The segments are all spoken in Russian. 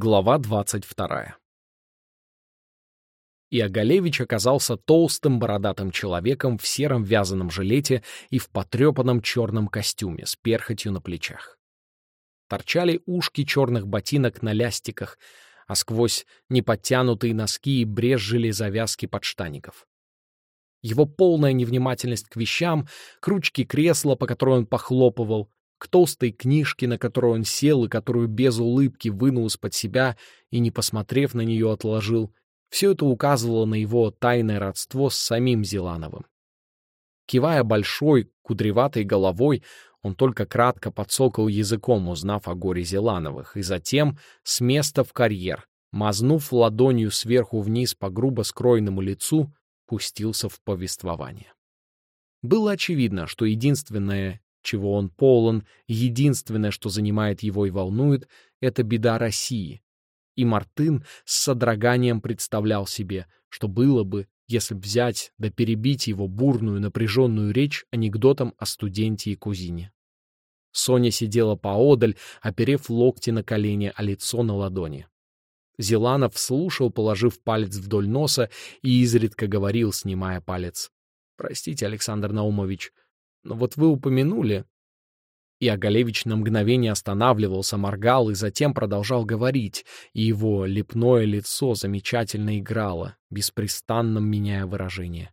Глава 22. Иогалевич оказался толстым бородатым человеком в сером вязаном жилете и в потрепанном черном костюме с перхотью на плечах. Торчали ушки черных ботинок на лястиках, а сквозь неподтянутые носки брезжили завязки подштаников. Его полная невнимательность к вещам, к ручке кресла, по которой он похлопывал, к толстой книжке, на которую он сел и которую без улыбки вынул из-под себя и, не посмотрев на нее, отложил, все это указывало на его тайное родство с самим Зелановым. Кивая большой, кудреватой головой, он только кратко подсокал языком, узнав о горе Зелановых, и затем с места в карьер, мазнув ладонью сверху вниз по грубо скроенному лицу, пустился в повествование. Было очевидно, что единственное, чего он полон, единственное, что занимает его и волнует, это беда России. И Мартын с содроганием представлял себе, что было бы, если взять да перебить его бурную напряженную речь анекдотом о студенте и кузине. Соня сидела поодаль, оперев локти на колени, а лицо на ладони. Зеланов слушал, положив палец вдоль носа, и изредка говорил, снимая палец. «Простите, Александр Наумович, но вот вы упомянули...» И Оголевич на мгновение останавливался, моргал и затем продолжал говорить, и его лепное лицо замечательно играло, беспрестанно меняя выражение.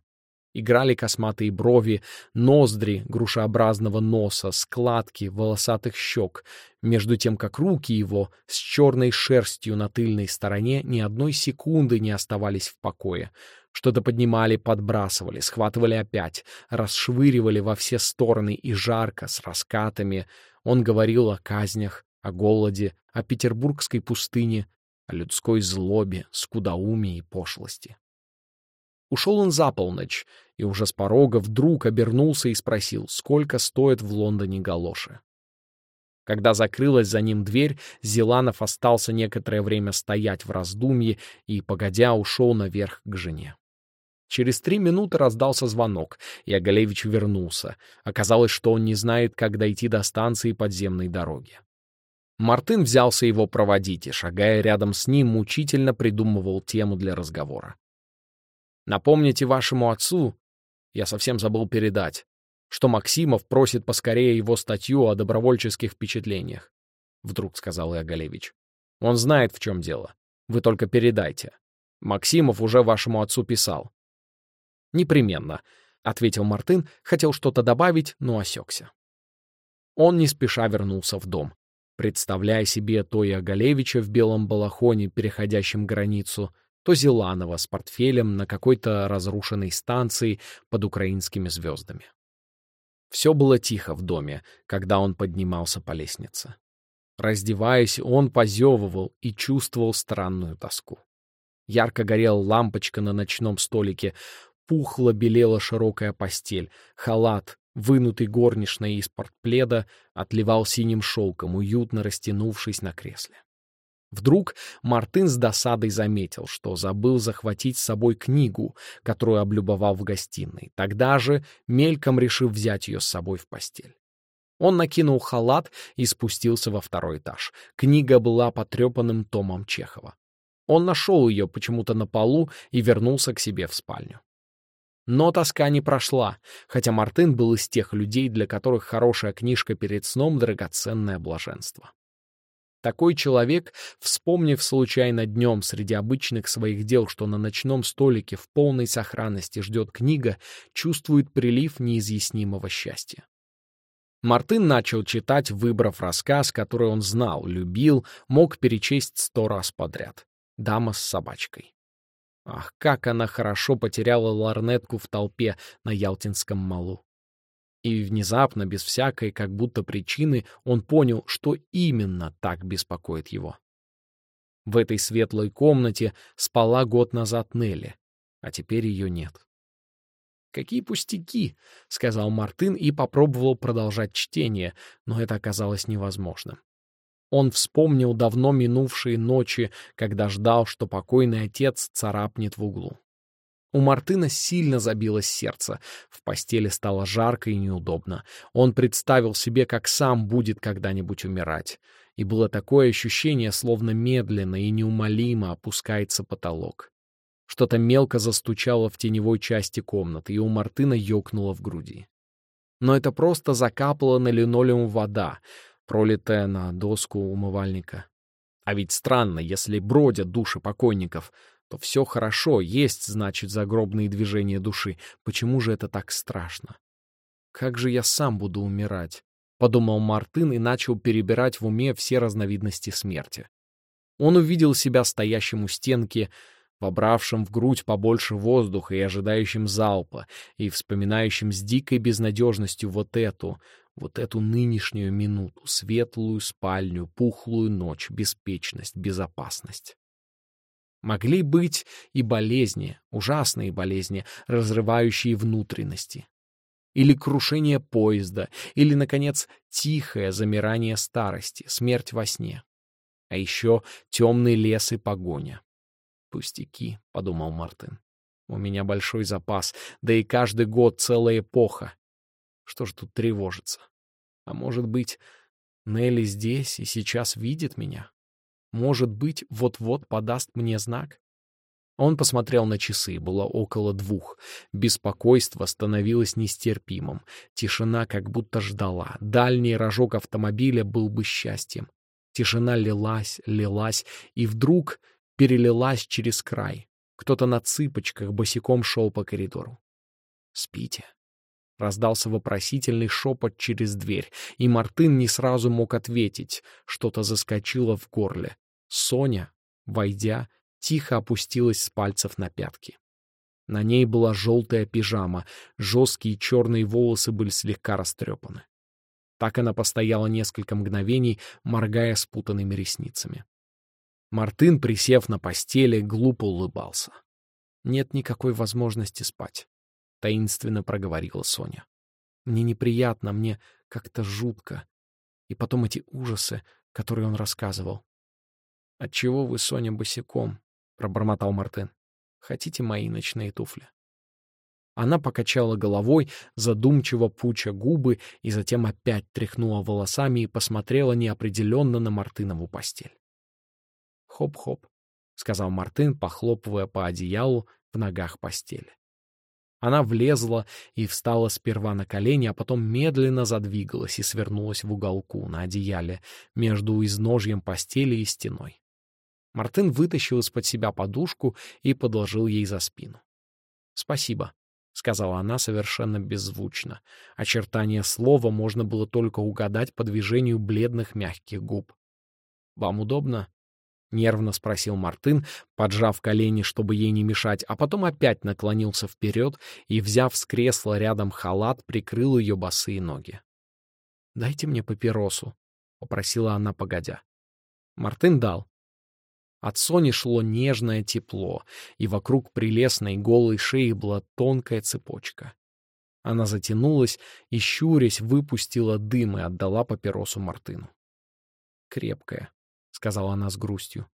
Играли косматые брови, ноздри грушеобразного носа, складки волосатых щек, между тем как руки его с черной шерстью на тыльной стороне ни одной секунды не оставались в покое. Что-то поднимали, подбрасывали, схватывали опять, расшвыривали во все стороны и жарко, с раскатами. Он говорил о казнях, о голоде, о петербургской пустыне, о людской злобе, скудоумии и пошлости. Ушел он за полночь, и уже с порога вдруг обернулся и спросил, сколько стоит в Лондоне галоши. Когда закрылась за ним дверь, Зеланов остался некоторое время стоять в раздумье и, погодя, ушел наверх к жене. Через три минуты раздался звонок, и Оголевич вернулся. Оказалось, что он не знает, как дойти до станции подземной дороги. Мартын взялся его проводить и, шагая рядом с ним, мучительно придумывал тему для разговора. Напомните вашему отцу, я совсем забыл передать, что Максимов просит поскорее его статью о добровольческих впечатлениях, — вдруг сказал Иогалевич. Он знает, в чем дело. Вы только передайте. Максимов уже вашему отцу писал. Непременно, — ответил Мартын, хотел что-то добавить, но осекся. Он не спеша вернулся в дом. Представляя себе то Иогалевича в белом балахоне, переходящем границу, — то Зеланова с портфелем на какой-то разрушенной станции под украинскими звездами. Все было тихо в доме, когда он поднимался по лестнице. Раздеваясь, он позевывал и чувствовал странную тоску. Ярко горела лампочка на ночном столике, пухло белела широкая постель, халат, вынутый горничной из портпледа, отливал синим шелком, уютно растянувшись на кресле. Вдруг Мартын с досадой заметил, что забыл захватить с собой книгу, которую облюбовал в гостиной, тогда же мельком решив взять ее с собой в постель. Он накинул халат и спустился во второй этаж. Книга была потрепанным томом Чехова. Он нашел ее почему-то на полу и вернулся к себе в спальню. Но тоска не прошла, хотя Мартын был из тех людей, для которых хорошая книжка перед сном — драгоценное блаженство. Такой человек, вспомнив случайно днем среди обычных своих дел, что на ночном столике в полной сохранности ждет книга, чувствует прилив неизъяснимого счастья. Мартын начал читать, выбрав рассказ, который он знал, любил, мог перечесть сто раз подряд. «Дама с собачкой». Ах, как она хорошо потеряла ларнетку в толпе на Ялтинском малу. И внезапно, без всякой как будто причины, он понял, что именно так беспокоит его. В этой светлой комнате спала год назад Нелли, а теперь ее нет. «Какие пустяки!» — сказал Мартын и попробовал продолжать чтение, но это оказалось невозможным. Он вспомнил давно минувшие ночи, когда ждал, что покойный отец царапнет в углу. У Мартына сильно забилось сердце. В постели стало жарко и неудобно. Он представил себе, как сам будет когда-нибудь умирать. и было такое ощущение, словно медленно и неумолимо опускается потолок. Что-то мелко застучало в теневой части комнаты, и у Мартына ёкнуло в груди. Но это просто закапала на линолеум вода, пролитая на доску умывальника. А ведь странно, если бродят души покойников, то все хорошо, есть, значит, загробные движения души. Почему же это так страшно? Как же я сам буду умирать? — подумал Мартын и начал перебирать в уме все разновидности смерти. Он увидел себя стоящим у стенки, вобравшим в грудь побольше воздуха и ожидающим залпа, и вспоминающим с дикой безнадежностью вот эту, вот эту нынешнюю минуту, светлую спальню, пухлую ночь, беспечность, безопасность. Могли быть и болезни, ужасные болезни, разрывающие внутренности. Или крушение поезда, или, наконец, тихое замирание старости, смерть во сне. А еще темный лес и погоня. «Пустяки», — подумал Мартин. «У меня большой запас, да и каждый год целая эпоха. Что ж тут тревожиться? А может быть, Нелли здесь и сейчас видит меня? Может быть, вот-вот подаст мне знак?» Он посмотрел на часы, было около двух. Беспокойство становилось нестерпимым. Тишина как будто ждала. Дальний рожок автомобиля был бы счастьем. Тишина лилась, лилась, и вдруг перелилась через край. Кто-то на цыпочках босиком шел по коридору. «Спите», — раздался вопросительный шепот через дверь, и Мартын не сразу мог ответить. Что-то заскочило в горле. Соня, войдя, тихо опустилась с пальцев на пятки. На ней была желтая пижама, жесткие черные волосы были слегка растрепаны. Так она постояла несколько мгновений, моргая спутанными ресницами. Мартын, присев на постели, глупо улыбался. «Нет никакой возможности спать», — таинственно проговорила Соня. «Мне неприятно, мне как-то жутко. И потом эти ужасы, которые он рассказывал». «Отчего вы, Соня, босиком?» — пробормотал Мартын. «Хотите мои ночные туфли?» Она покачала головой, задумчиво пуча губы, и затем опять тряхнула волосами и посмотрела неопределенно на Мартынову постель. «Хоп-хоп», — сказал Мартын, похлопывая по одеялу в ногах постели. Она влезла и встала сперва на колени, а потом медленно задвигалась и свернулась в уголку на одеяле между изножьем постели и стеной. Мартын вытащил из-под себя подушку и подложил ей за спину. «Спасибо», — сказала она совершенно беззвучно. Очертания слова можно было только угадать по движению бледных мягких губ. «Вам удобно?» — нервно спросил Мартын, поджав колени, чтобы ей не мешать, а потом опять наклонился вперед и, взяв с кресла рядом халат, прикрыл ее босые ноги. «Дайте мне папиросу», — попросила она, погодя. Мартын дал. От Сони шло нежное тепло, и вокруг прелестной голой шеи была тонкая цепочка. Она затянулась и, щурясь, выпустила дым и отдала папиросу Мартыну. «Крепкая», — сказала она с грустью.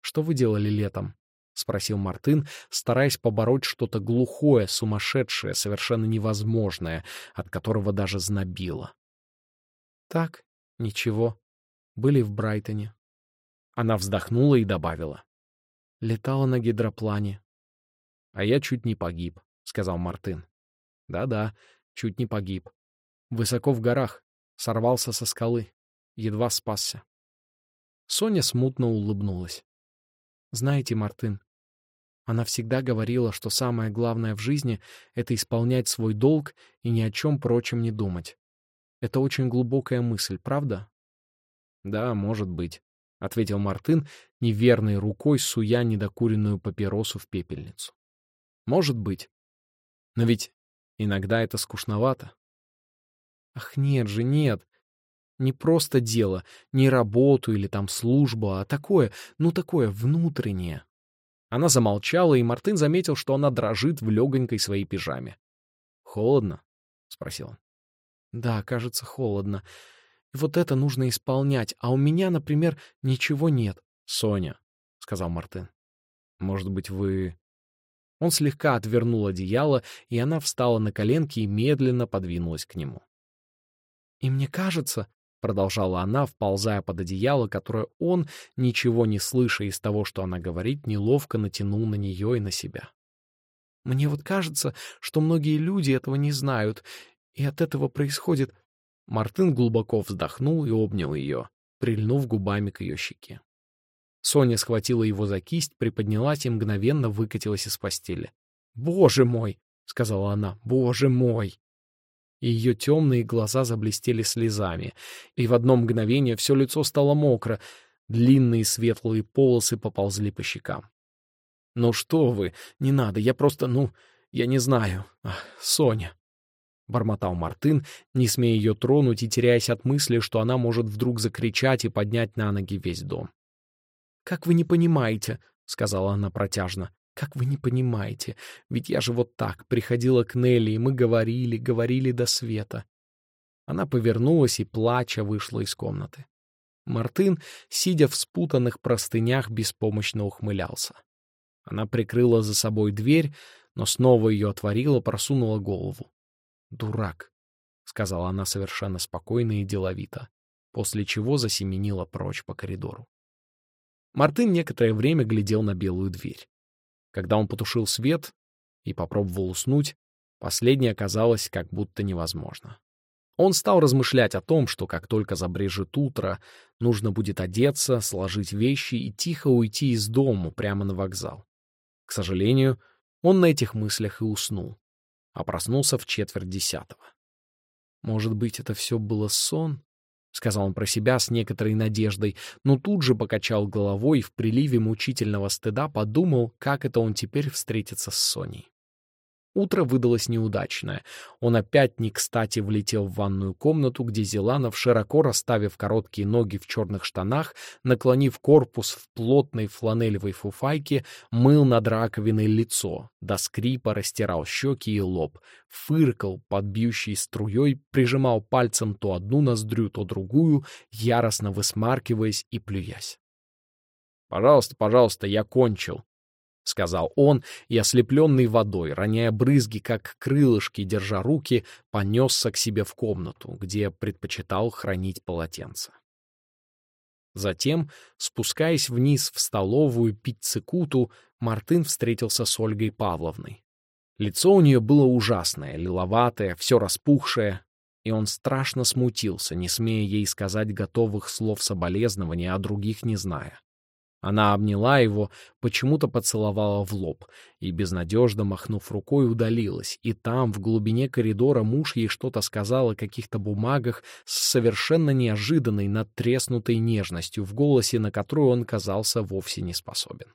«Что вы делали летом?» — спросил Мартын, стараясь побороть что-то глухое, сумасшедшее, совершенно невозможное, от которого даже знобило. «Так, ничего. Были в Брайтоне». Она вздохнула и добавила. «Летала на гидроплане». «А я чуть не погиб», — сказал Мартын. «Да-да, чуть не погиб. Высоко в горах, сорвался со скалы, едва спасся». Соня смутно улыбнулась. «Знаете, Мартын, она всегда говорила, что самое главное в жизни — это исполнять свой долг и ни о чем прочем не думать. Это очень глубокая мысль, правда?» «Да, может быть», — ответил Мартын, неверной рукой суя недокуренную папиросу в пепельницу. «Может быть. Но ведь иногда это скучновато». «Ах, нет же, нет. Не просто дело, не работу или там службу, а такое, ну такое внутреннее. Она замолчала, и Мартын заметил, что она дрожит в легонькой своей пижаме. «Холодно?» — спросил он. «Да, кажется, холодно. И вот это нужно исполнять, а у меня, например, ничего нет». «Соня», — сказал Мартын, — «может быть, вы...» Он слегка отвернул одеяло, и она встала на коленки и медленно подвинулась к нему. «И мне кажется, продолжала она, вползая под одеяло, которое он, ничего не слыша из того, что она говорит, неловко натянул на нее и на себя. «Мне вот кажется, что многие люди этого не знают, и от этого происходит...» Мартын глубоко вздохнул и обнял ее, прильнув губами к ее щеке. Соня схватила его за кисть, приподнялась и мгновенно выкатилась из постели. «Боже мой!» — сказала она. «Боже мой!» И ее темные глаза заблестели слезами, и в одно мгновение все лицо стало мокро, длинные светлые полосы поползли по щекам. «Ну что вы, не надо, я просто, ну, я не знаю. Ах, Соня!» — бормотал Мартын, не смея ее тронуть и теряясь от мысли, что она может вдруг закричать и поднять на ноги весь дом. «Как вы не понимаете?» — сказала она протяжно. Как вы не понимаете? Ведь я же вот так приходила к Нелли, и мы говорили, говорили до света. Она повернулась и, плача, вышла из комнаты. Мартын, сидя в спутанных простынях, беспомощно ухмылялся. Она прикрыла за собой дверь, но снова ее отворила, просунула голову. «Дурак», — сказала она совершенно спокойно и деловито, после чего засеменила прочь по коридору. Мартын некоторое время глядел на белую дверь. Когда он потушил свет и попробовал уснуть, последнее оказалось как будто невозможно. Он стал размышлять о том, что как только забрежет утро, нужно будет одеться, сложить вещи и тихо уйти из дома прямо на вокзал. К сожалению, он на этих мыслях и уснул, а проснулся в четверть десятого. Может быть, это все было сон? — сказал он про себя с некоторой надеждой, но тут же покачал головой и в приливе мучительного стыда подумал, как это он теперь встретится с Соней. Утро выдалось неудачное. Он опять не кстати влетел в ванную комнату, где Зеланов, широко расставив короткие ноги в черных штанах, наклонив корпус в плотной фланелевой фуфайке, мыл над раковиной лицо, до скрипа растирал щеки и лоб, фыркал под бьющей струей, прижимал пальцем то одну ноздрю, то другую, яростно высмаркиваясь и плюясь. «Пожалуйста, пожалуйста, я кончил», — сказал он, и, ослепленный водой, роняя брызги, как крылышки, держа руки, понесся к себе в комнату, где предпочитал хранить полотенце. Затем, спускаясь вниз в столовую пить цикуту, Мартын встретился с Ольгой Павловной. Лицо у нее было ужасное, лиловатое, все распухшее, и он страшно смутился, не смея ей сказать готовых слов соболезнования, а других не зная. Она обняла его, почему-то поцеловала в лоб и, безнадежно махнув рукой, удалилась. И там, в глубине коридора, муж ей что-то сказал о каких-то бумагах с совершенно неожиданной, надтреснутой нежностью в голосе, на которую он казался вовсе не способен.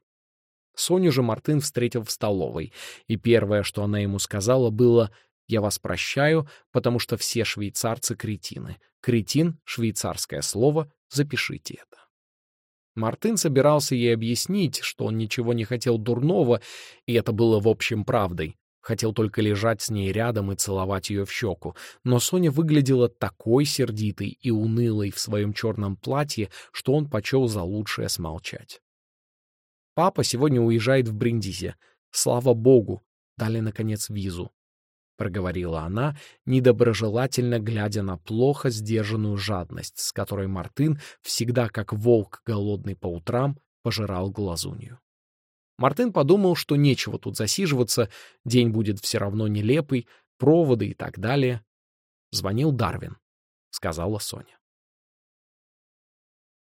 Соню же Мартын встретил в столовой, и первое, что она ему сказала, было «Я вас прощаю, потому что все швейцарцы — кретины. Кретин — швейцарское слово, запишите это». Мартын собирался ей объяснить, что он ничего не хотел дурного, и это было в общем правдой. Хотел только лежать с ней рядом и целовать ее в щеку. Но Соня выглядела такой сердитой и унылой в своем черном платье, что он почел за лучшее смолчать. Папа сегодня уезжает в Бриндизи. Слава богу, дали, наконец, визу. — проговорила она, недоброжелательно глядя на плохо сдержанную жадность, с которой Мартын, всегда как волк голодный по утрам, пожирал глазунью. Мартын подумал, что нечего тут засиживаться, день будет все равно нелепый, проводы и так далее. Звонил Дарвин, — сказала Соня.